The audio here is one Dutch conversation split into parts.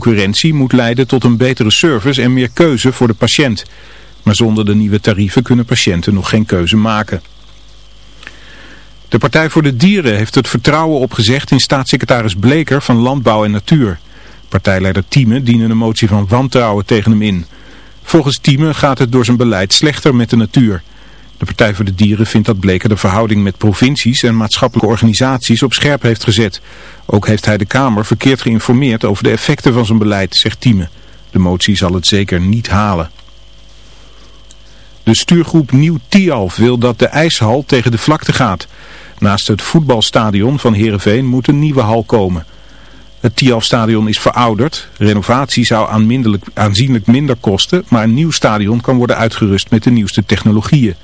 Concurrentie moet leiden tot een betere service en meer keuze voor de patiënt. Maar zonder de nieuwe tarieven kunnen patiënten nog geen keuze maken. De Partij voor de Dieren heeft het vertrouwen opgezegd in staatssecretaris Bleker van Landbouw en Natuur. Partijleider Thieme diende een motie van wantrouwen tegen hem in. Volgens Thieme gaat het door zijn beleid slechter met de natuur. De Partij voor de Dieren vindt dat Bleker de verhouding met provincies en maatschappelijke organisaties op scherp heeft gezet. Ook heeft hij de Kamer verkeerd geïnformeerd over de effecten van zijn beleid, zegt Thieme. De motie zal het zeker niet halen. De stuurgroep Nieuw Tialf wil dat de ijshal tegen de vlakte gaat. Naast het voetbalstadion van Heerenveen moet een nieuwe hal komen. Het Tialf-stadion is verouderd. Renovatie zou aanzienlijk minder kosten, maar een nieuw stadion kan worden uitgerust met de nieuwste technologieën.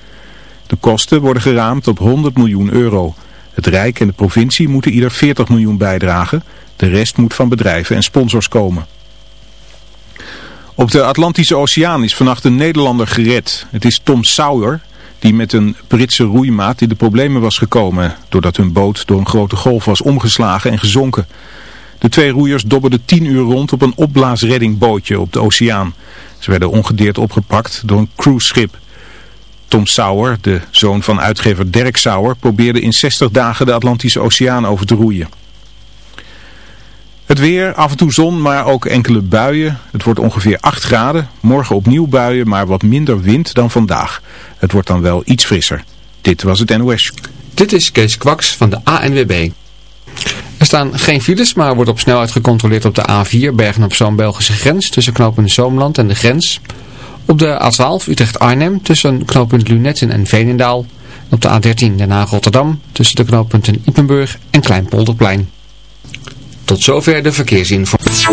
De kosten worden geraamd op 100 miljoen euro. Het Rijk en de provincie moeten ieder 40 miljoen bijdragen. De rest moet van bedrijven en sponsors komen. Op de Atlantische Oceaan is vannacht een Nederlander gered. Het is Tom Sawyer, die met een Britse roeimaat in de problemen was gekomen... doordat hun boot door een grote golf was omgeslagen en gezonken. De twee roeiers dobberden tien uur rond op een opblaasreddingbootje op de oceaan. Ze werden ongedeerd opgepakt door een cruiseschip. Tom Sauer, de zoon van uitgever Dirk Sauer, probeerde in 60 dagen de Atlantische Oceaan over te roeien. Het weer, af en toe zon, maar ook enkele buien. Het wordt ongeveer 8 graden. Morgen opnieuw buien, maar wat minder wind dan vandaag. Het wordt dan wel iets frisser. Dit was het NOS. Dit is Kees Kwaks van de ANWB. Er staan geen files, maar wordt op snelheid gecontroleerd op de A4 Bergen op Zoom Belgische grens tussen knooppunt Zoomland en de grens. Op de A12 Utrecht-Arnhem tussen knooppunt Lunetten en Veenendaal. Op de A13 Den Haag-Rotterdam tussen de knooppunten Ippenburg en Kleinpolderplein. Tot zover de verkeersinformatie.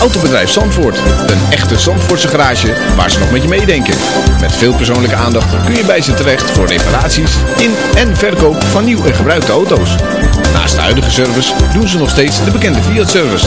Autobedrijf Zandvoort. Een echte Zandvoortse garage waar ze nog met je meedenken. Met veel persoonlijke aandacht kun je bij ze terecht voor reparaties in en verkoop van nieuw en gebruikte auto's. Naast de huidige service doen ze nog steeds de bekende Fiat-service.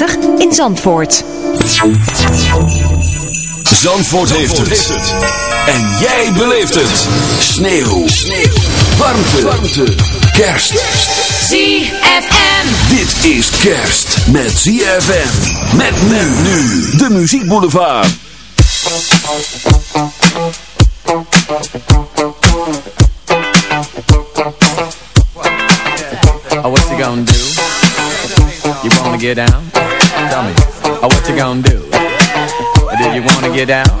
in Zandvoort. Zandvoort, heeft, het. En jij beleeft het. Sneeuw. Sneeuw. Warmte. Warmte. Kerst. ZFM. Dit is kerst met ZFM. Met men nu. De Muziek Boulevard. Oh, what you gonna do? You wanna get down? Gonna do? Do you wanna get down?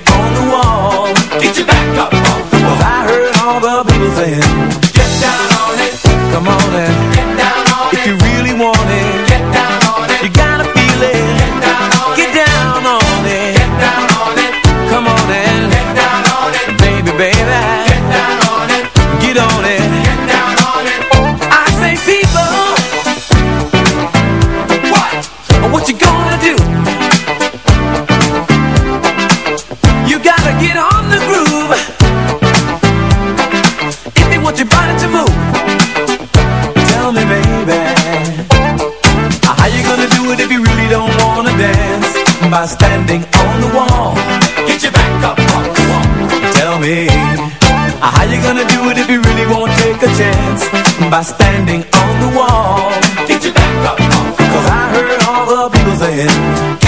by standing on the wall. Get your back up. Cause I heard all the people saying.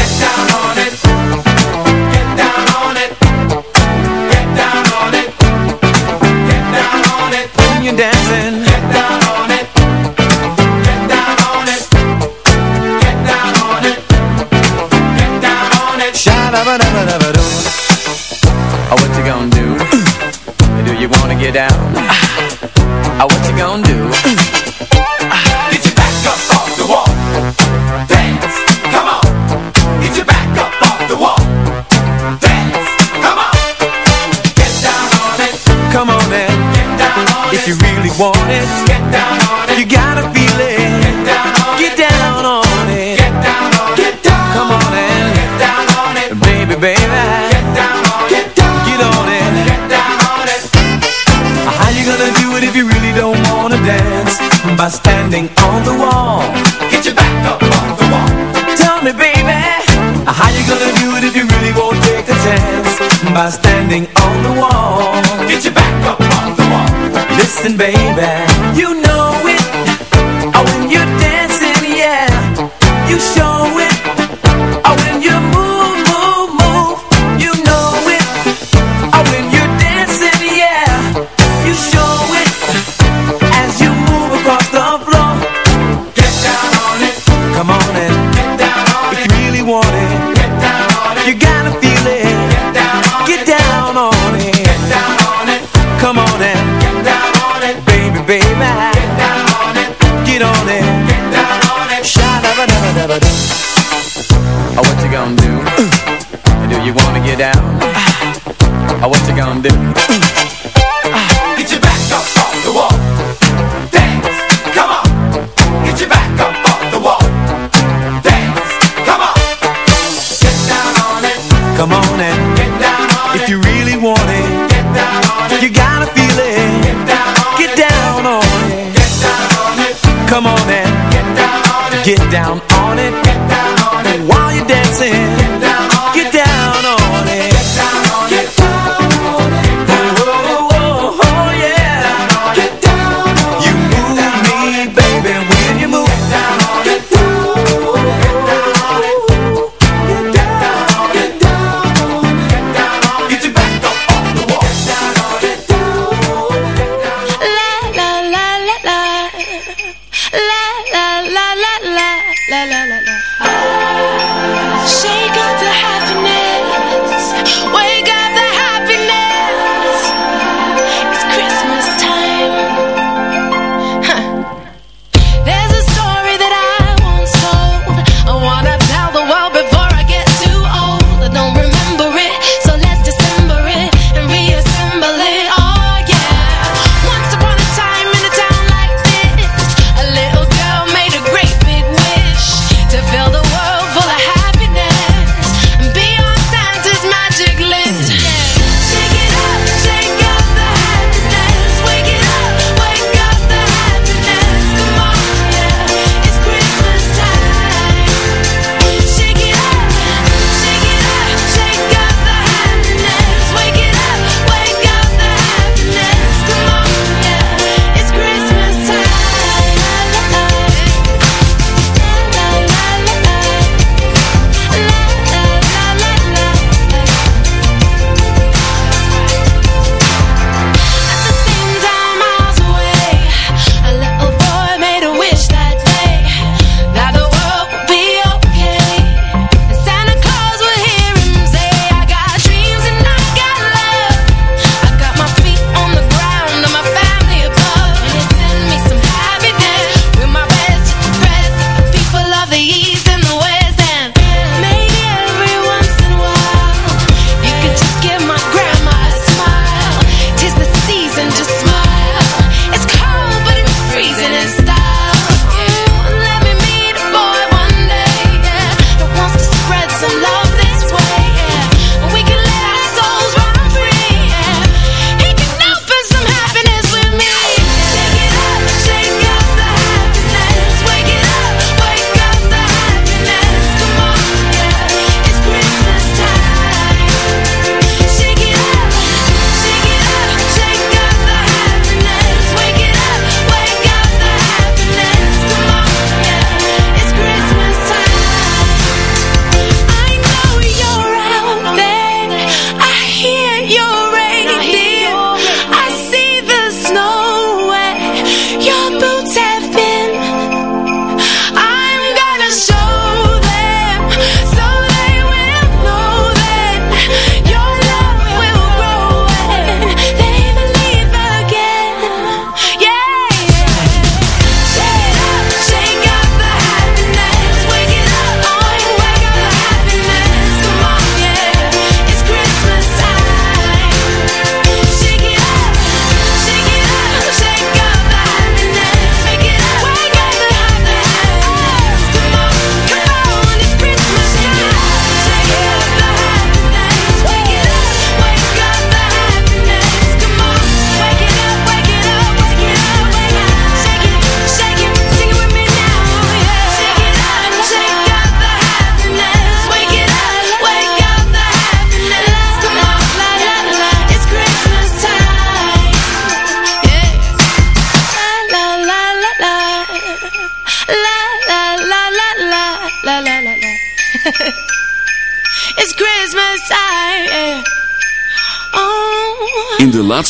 by standing on the wall. Get your back up on the wall. Listen, baby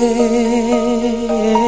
away.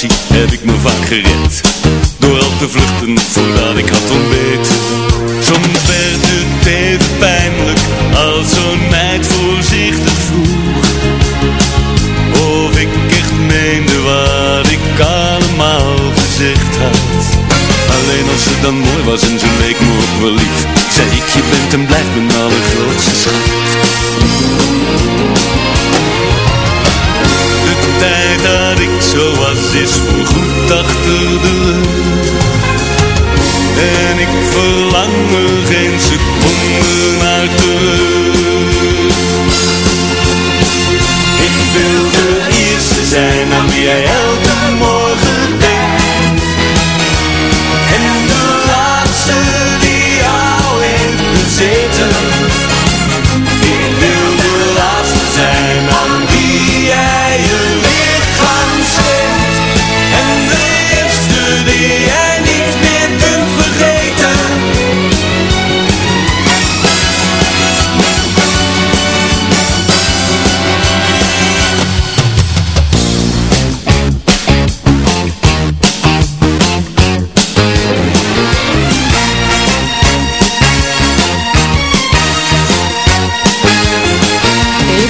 heb ik me vaak gered Door al te vluchten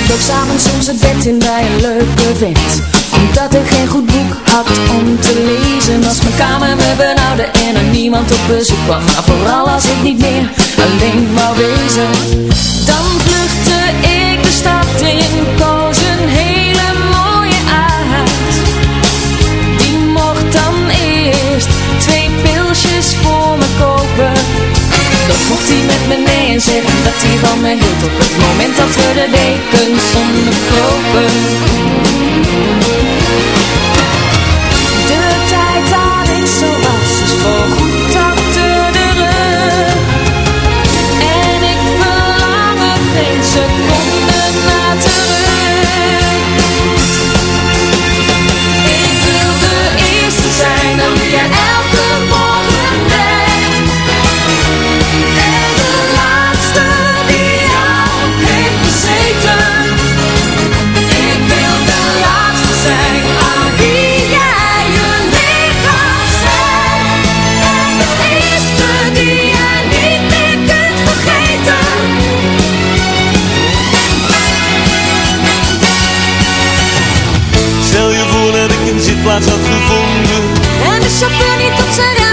Dook s'avonds soms het bed in bij een leuke vent Omdat ik geen goed boek had om te lezen Als mijn kamer me benauwde en er niemand op bezoek kwam Maar vooral als ik niet meer alleen maar wezen Dan vluchtte ik de stad in, kozen. heen hij met me nee en zegt dat hij van me hield Op het moment dat we de dekens onderkopen De tijd dat ik zo was is voor chauffeur niet tot zijn.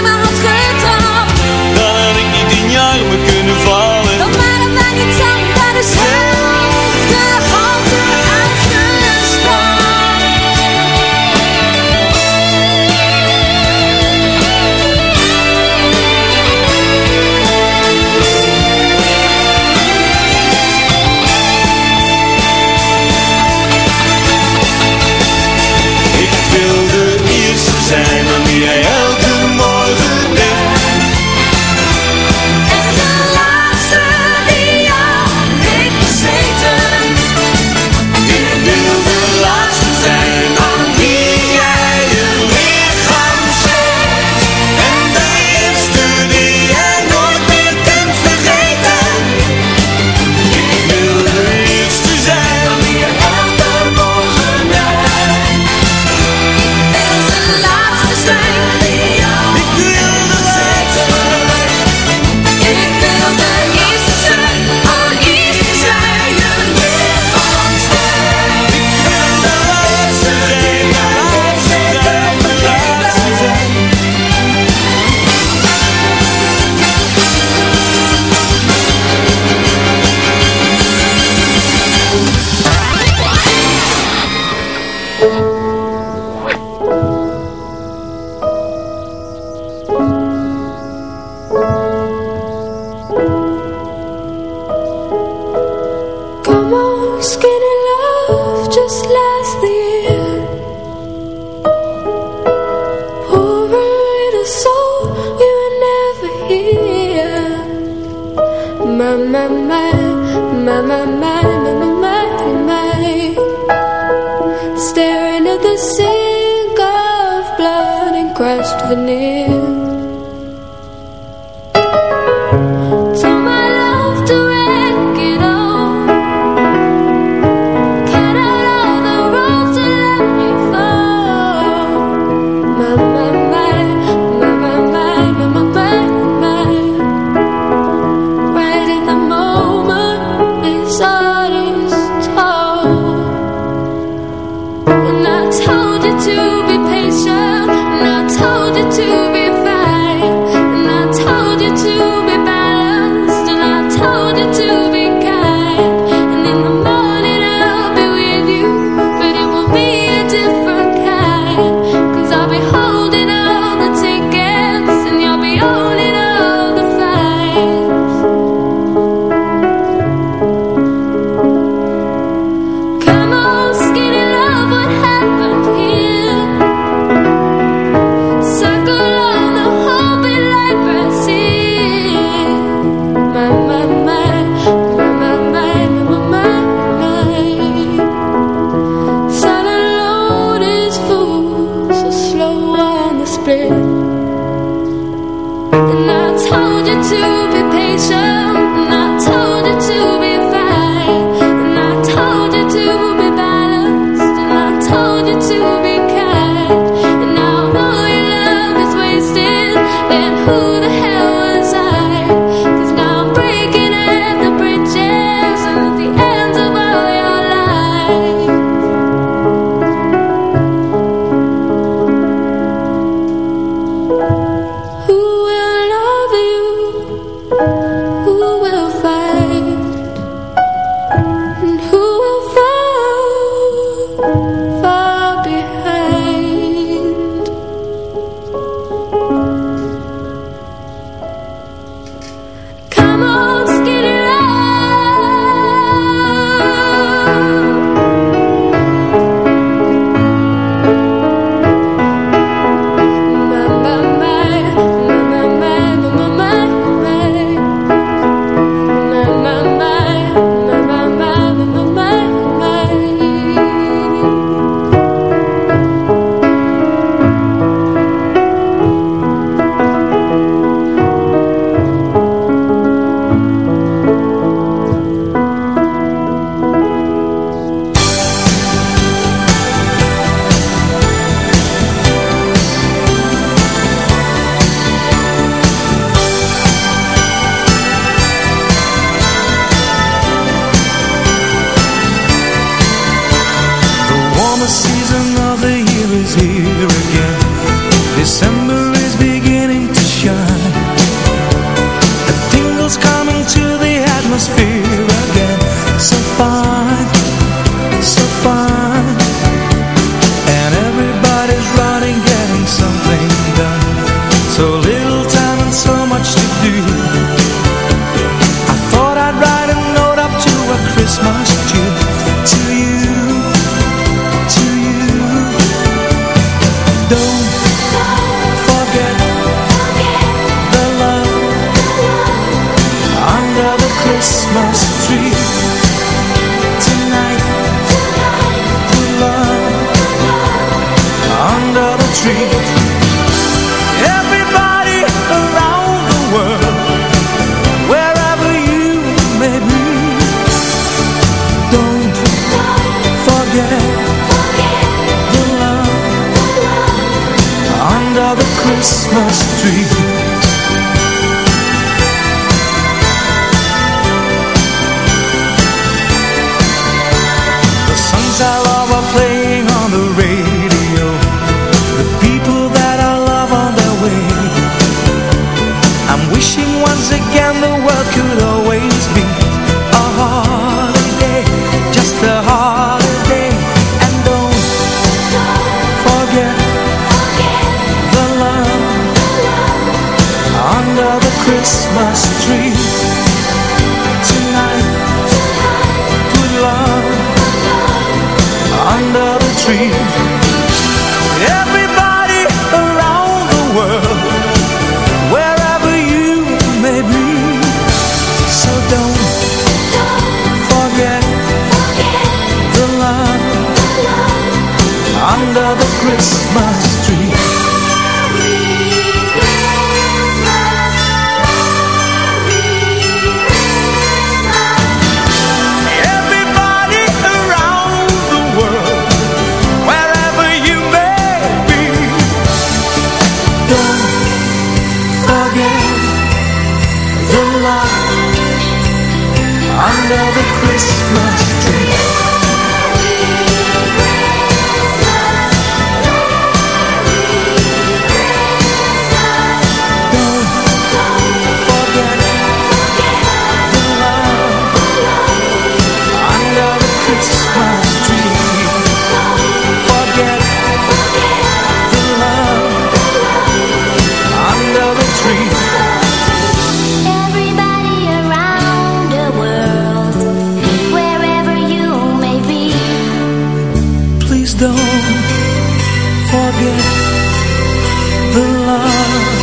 Forget the love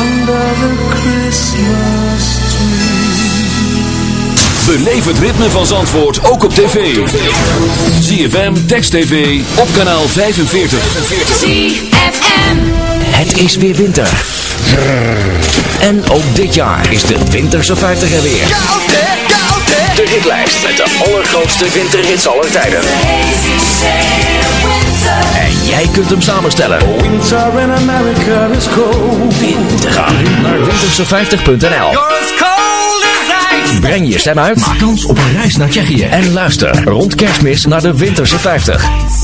under the Christmas tree. Beleef het ritme van Zandvoort ook op tv. ZFM, Text TV, op kanaal 45. ZFM. Het is weer winter. En ook dit jaar is de Winterse 50 er weer. De hitlijst met de allergrootste winterhits aller tijden. En jij kunt hem samenstellen. Winter in America is cold. Winter. Naar winterse50.nl. Breng je stem uit. Maak kans op een reis naar Tsjechië. En luister rond kerstmis naar de Winterse 50.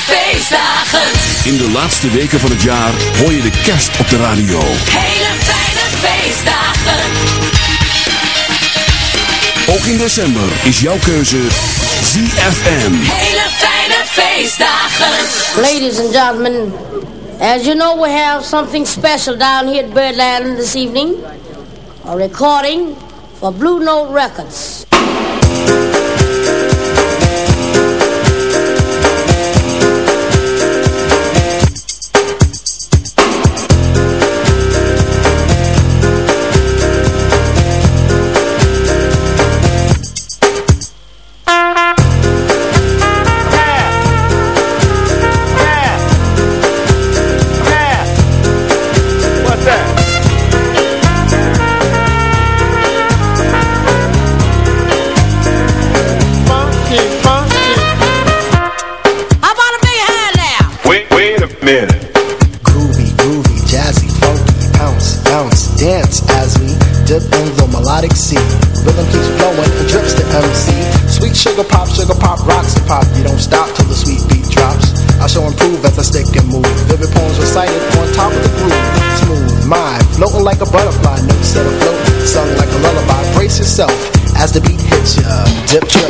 Feestdagen. In de laatste weken van het jaar hoor je de kerst op de radio. Hele fijne feestdagen. Ook in december is jouw keuze ZFM. Hele fijne feestdagen. Ladies and gentlemen, as you know, we have something special down here at Birdland this evening. A recording for Blue Note Records. Rhythm keeps flowing and drips to MC. Sweet sugar pop, sugar pop, rocks and pop. You don't stop till the sweet beat drops. I shall improve as I stick and move. Vivid poems recited on top of the groove. Smooth mind, floating like a butterfly, notes set afloat, sung like a lullaby. Brace yourself as the beat hits ya. Dip, trip,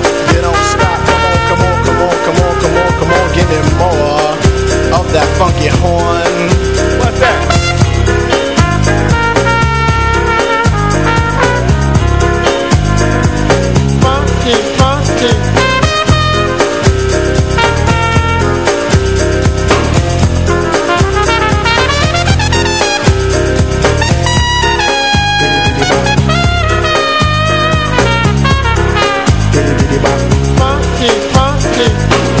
that funky horn. What's that? Funky, funky. Funky, funky.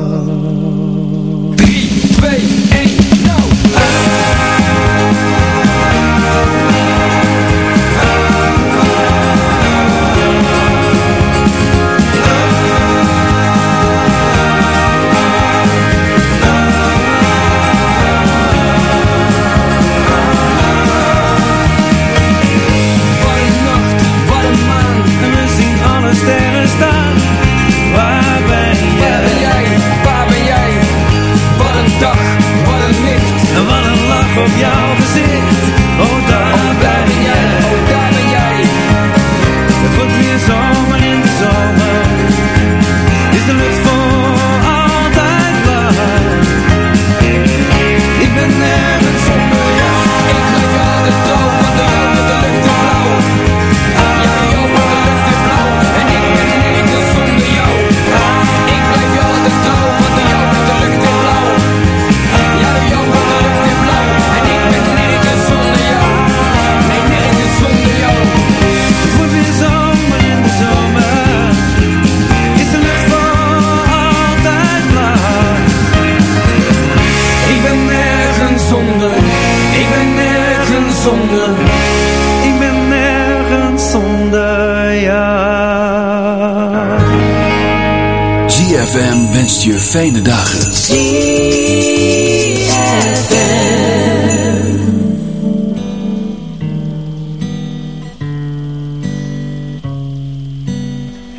wenst je fijne dagen.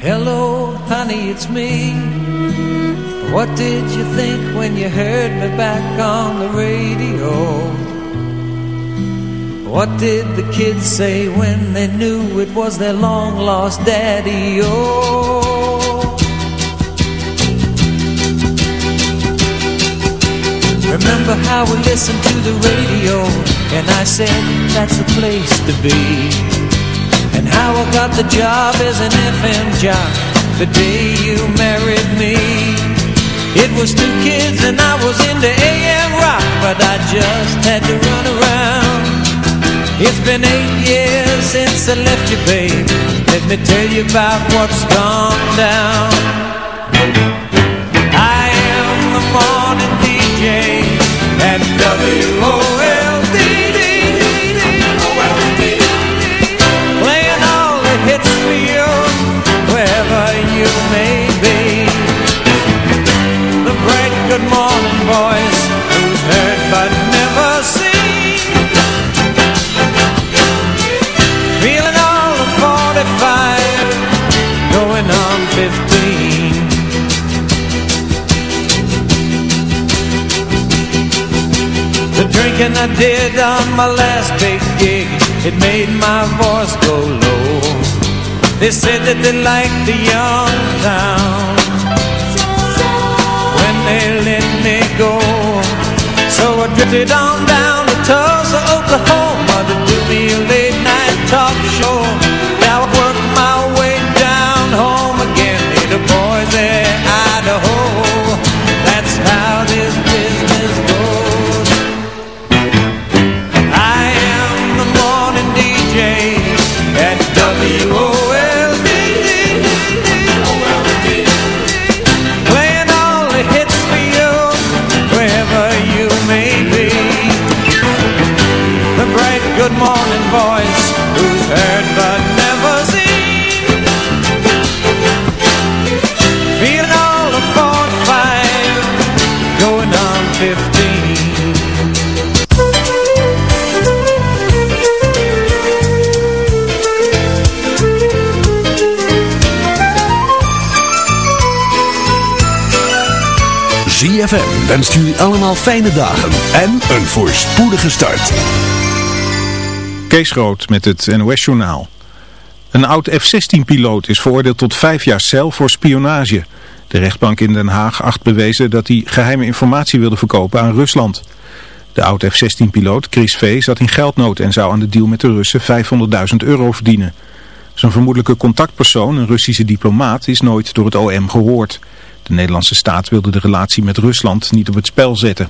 Hello, honey, it's me. What did you think when you heard me back on the radio? What did the kids say when they knew it was their long lost daddy? Oh. Remember how we listened to the radio and I said that's the place to be. And how I got the job as an FM jock the day you married me. It was two kids and I was into AM rock, but I just had to run around. It's been eight years since I left you, babe. Let me tell you about what's gone down. At WOLD. The drinking I did on my last big gig, it made my voice go low. They said that they liked the young town when they let me go. So I drifted on down to Tulsa, ZFM wenst jullie allemaal fijne dagen en een voorspoedige start. Kees Groot met het NOS-journaal. Een oud F-16-piloot is veroordeeld tot vijf jaar cel voor spionage. De rechtbank in Den Haag acht bewezen dat hij geheime informatie wilde verkopen aan Rusland. De oud F-16-piloot Chris V. zat in geldnood en zou aan de deal met de Russen 500.000 euro verdienen. Zijn vermoedelijke contactpersoon, een Russische diplomaat, is nooit door het OM gehoord. De Nederlandse staat wilde de relatie met Rusland niet op het spel zetten.